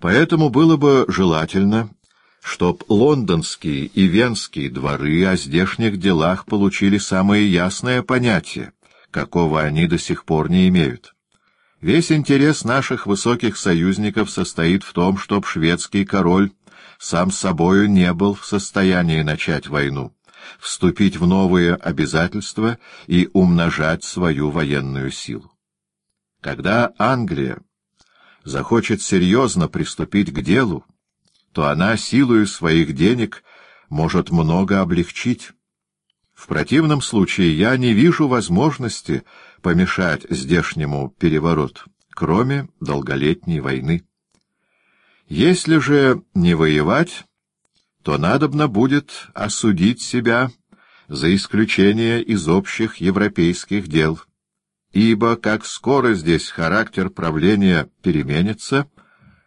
Поэтому было бы желательно, чтоб лондонские и венские дворы о здешних делах получили самое ясное понятие, какого они до сих пор не имеют. Весь интерес наших высоких союзников состоит в том, чтоб шведский король сам собою не был в состоянии начать войну, вступить в новые обязательства и умножать свою военную силу. Когда Англия захочет серьезно приступить к делу, то она силою своих денег может много облегчить. В противном случае я не вижу возможности помешать здешнему перевороту, кроме долголетней войны. Если же не воевать, то надобно будет осудить себя за исключение из общих европейских дел, ибо как скоро здесь характер правления переменится,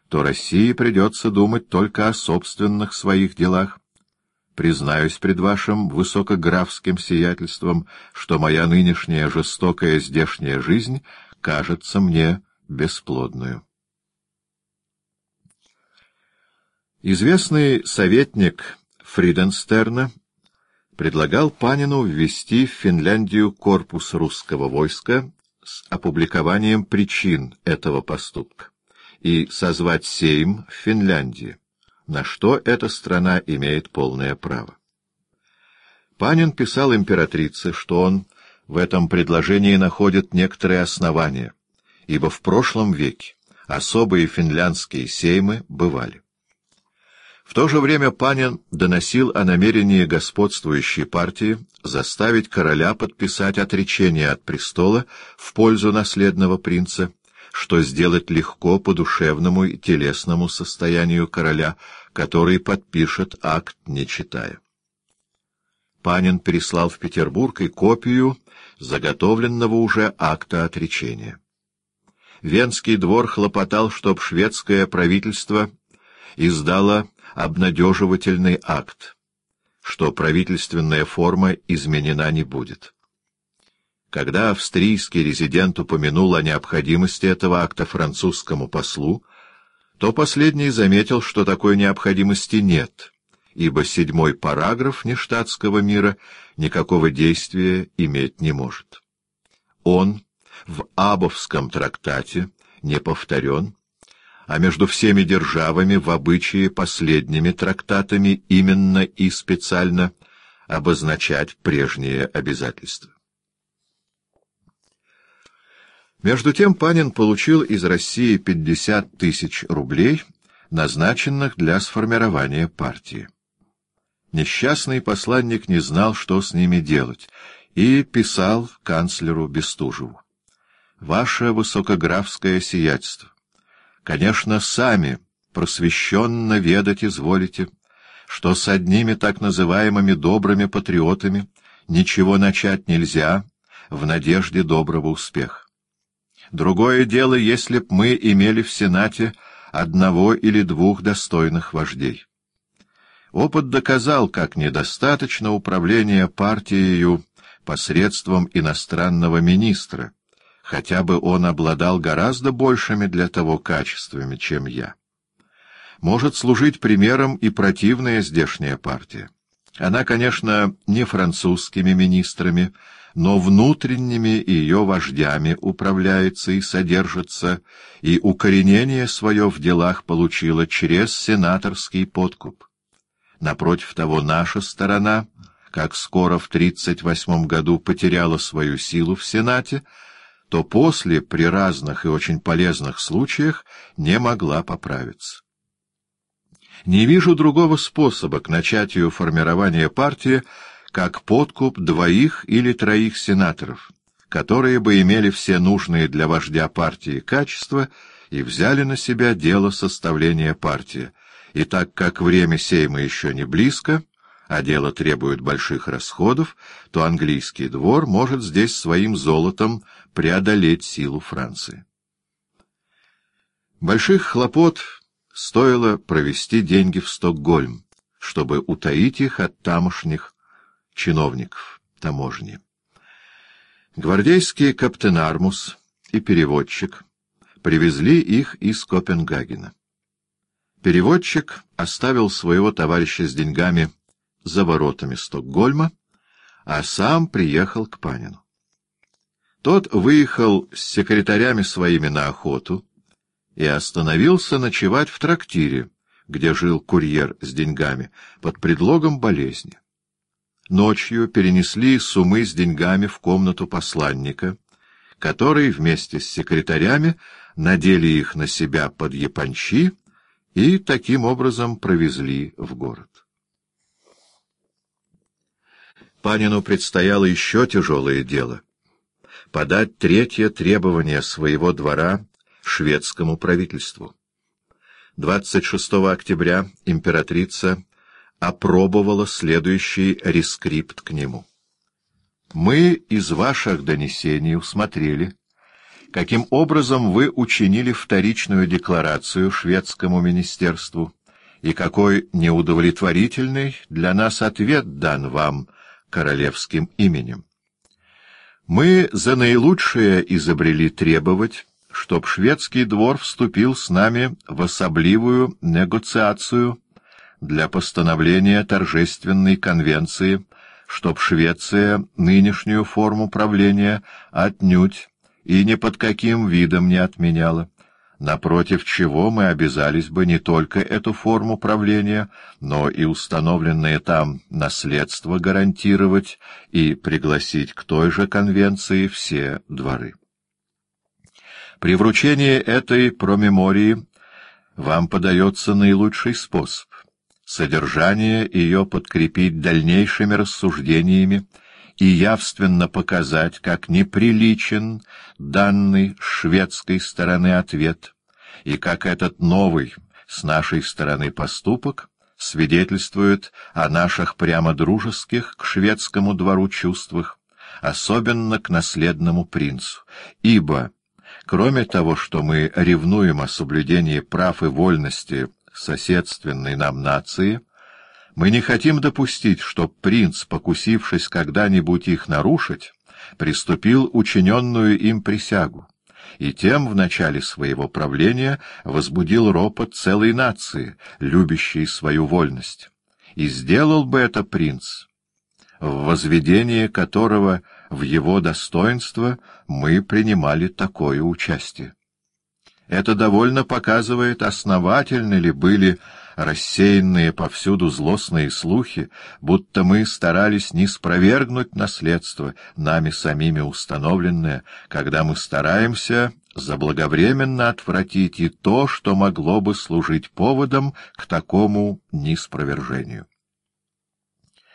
то России придется думать только о собственных своих делах. Признаюсь пред вашим высокографским сиятельством, что моя нынешняя жестокая здешняя жизнь кажется мне бесплодную. Известный советник Фриденстерна предлагал Панину ввести в Финляндию корпус русского войска с опубликованием причин этого поступка и созвать Сейм в Финляндии на что эта страна имеет полное право. Панин писал императрице, что он в этом предложении находит некоторые основания, ибо в прошлом веке особые финляндские сеймы бывали. В то же время Панин доносил о намерении господствующей партии заставить короля подписать отречение от престола в пользу наследного принца что сделать легко по душевному и телесному состоянию короля, который подпишет акт, не читая. Панин переслал в Петербург и копию заготовленного уже акта отречения. Венский двор хлопотал, чтоб шведское правительство издало обнадеживательный акт, что правительственная форма изменена не будет. Когда австрийский резидент упомянул о необходимости этого акта французскому послу, то последний заметил, что такой необходимости нет, ибо седьмой параграф нештатского мира никакого действия иметь не может. Он в Абовском трактате не повторен, а между всеми державами в обычае последними трактатами именно и специально обозначать прежние обязательства. Между тем Панин получил из России 50 тысяч рублей, назначенных для сформирования партии. Несчастный посланник не знал, что с ними делать, и писал канцлеру Бестужеву. «Ваше высокографское сиятельство, конечно, сами просвещенно ведать изволите, что с одними так называемыми добрыми патриотами ничего начать нельзя в надежде доброго успеха. Другое дело, если б мы имели в Сенате одного или двух достойных вождей. Опыт доказал, как недостаточно управления партией посредством иностранного министра, хотя бы он обладал гораздо большими для того качествами, чем я. Может служить примером и противная здешняя партия. Она, конечно, не французскими министрами, но внутренними ее вождями управляется и содержится, и укоренение свое в делах получила через сенаторский подкуп. Напротив того, наша сторона, как скоро в 1938 году потеряла свою силу в Сенате, то после, при разных и очень полезных случаях, не могла поправиться. Не вижу другого способа к начатию формирования партии, как подкуп двоих или троих сенаторов, которые бы имели все нужные для вождя партии качества и взяли на себя дело составления партии. И так как время сейма еще не близко, а дело требует больших расходов, то английский двор может здесь своим золотом преодолеть силу Франции. Больших хлопот стоило провести деньги в Стокгольм, чтобы утаить их от тамошних чиновников таможни. Гвардейский каптенармус и переводчик привезли их из Копенгагена. Переводчик оставил своего товарища с деньгами за воротами Стокгольма, а сам приехал к Панину. Тот выехал с секретарями своими на охоту и остановился ночевать в трактире, где жил курьер с деньгами, под предлогом болезни. Ночью перенесли суммы с деньгами в комнату посланника, который вместе с секретарями надели их на себя под япончи и таким образом провезли в город. Панину предстояло еще тяжелое дело — подать третье требование своего двора шведскому правительству. 26 октября императрица опробовала следующий рескрипт к нему. «Мы из ваших донесений усмотрели, каким образом вы учинили вторичную декларацию шведскому министерству и какой неудовлетворительный для нас ответ дан вам королевским именем. Мы за наилучшее изобрели требовать, чтоб шведский двор вступил с нами в особливую негоциацию для постановления торжественной конвенции, чтоб Швеция нынешнюю форму правления отнюдь и ни под каким видом не отменяла, напротив чего мы обязались бы не только эту форму правления, но и установленное там наследство гарантировать и пригласить к той же конвенции все дворы. При вручении этой промемории вам подается наилучший способ — содержание ее подкрепить дальнейшими рассуждениями и явственно показать, как неприличен данный шведской стороны ответ, и как этот новый с нашей стороны поступок свидетельствует о наших прямо дружеских к шведскому двору чувствах, особенно к наследному принцу, ибо Кроме того, что мы ревнуем о соблюдении прав и вольности соседственной нам нации, мы не хотим допустить, чтоб принц, покусившись когда-нибудь их нарушить, приступил учиненную им присягу, и тем в начале своего правления возбудил ропот целой нации, любящей свою вольность. И сделал бы это принц, в возведении которого в его достоинство мы принимали такое участие. Это довольно показывает, основательны ли были рассеянные повсюду злостные слухи, будто мы старались не спровергнуть наследство, нами самими установленное, когда мы стараемся заблаговременно отвратить и то, что могло бы служить поводом к такому неспровержению.